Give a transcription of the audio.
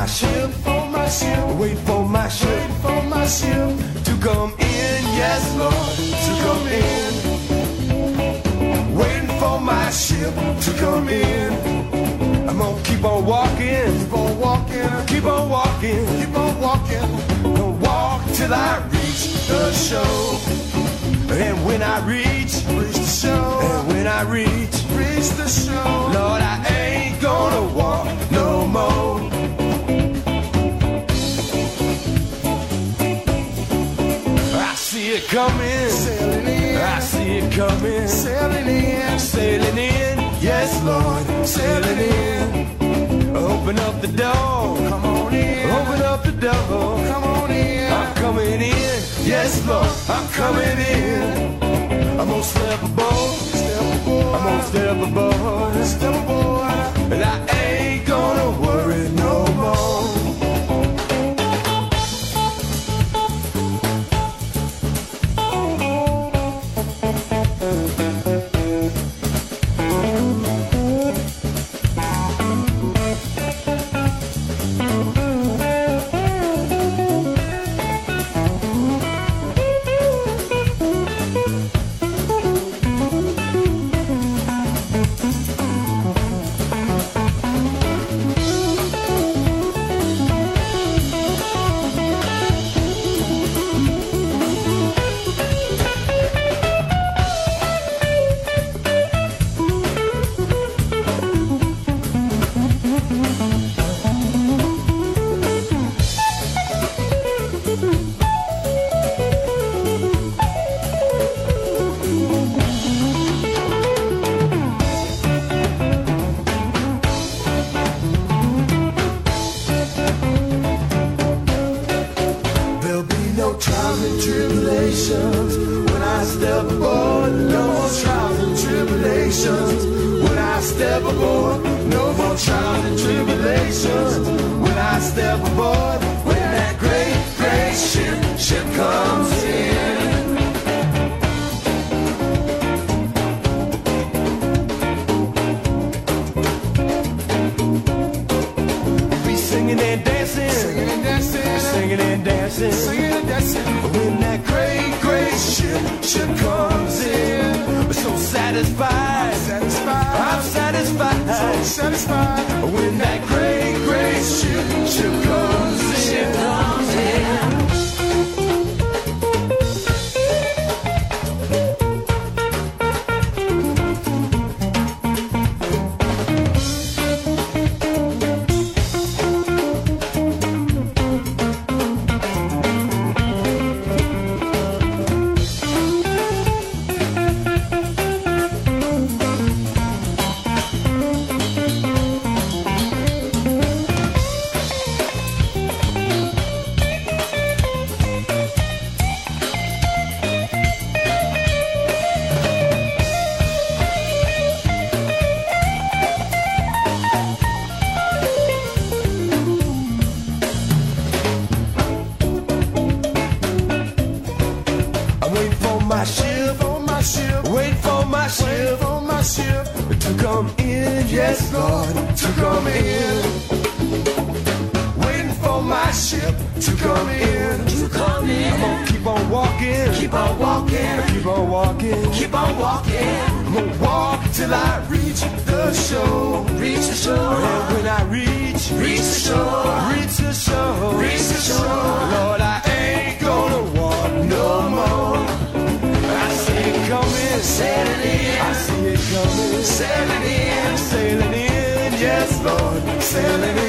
my ship, for my ship, wait for my ship, for my ship to come in. Yes, Lord, to come in. Waiting for my ship to come in. I'm gonna keep on walking, keep on walking, keep on walking, keep on walking. Gonna walk till I reach the shore. And when I reach, reach the shore. And when I reach, reach the shore. Lord, I ain't gonna walk coming, sailing in. I see it coming, sailing in, sailing in. Yes, Lord, sailing in. Open up the door, come on in. Open up the door, come on in. I'm coming in. Yes, Lord, I'm coming in. I'm gonna step aboard, step aboard. I'm gonna step aboard, step aboard. And I ain't gonna worry I step aboard. No more trials and tribulations when I step aboard. When that great, great ship, ship comes in. be singing and dancing, singing and dancing, singing and dancing, singing and dancing. When that great, great ship, ship comes in, so satisfied, I'm satisfied, I'm satisfied, so satisfied. When that my ship, for my ship, wait for my ship, for my ship to come in. Yes, Lord, to come in. Waiting for my ship to come in, to come in. I'm gonna keep on walking, keep on walking, keep on walking, keep on walking. I'm gonna walk till I reach the shore, reach the shore. And when I reach, reach the shore, reach the shore, reach the shore. Lord, Lord, sailing in.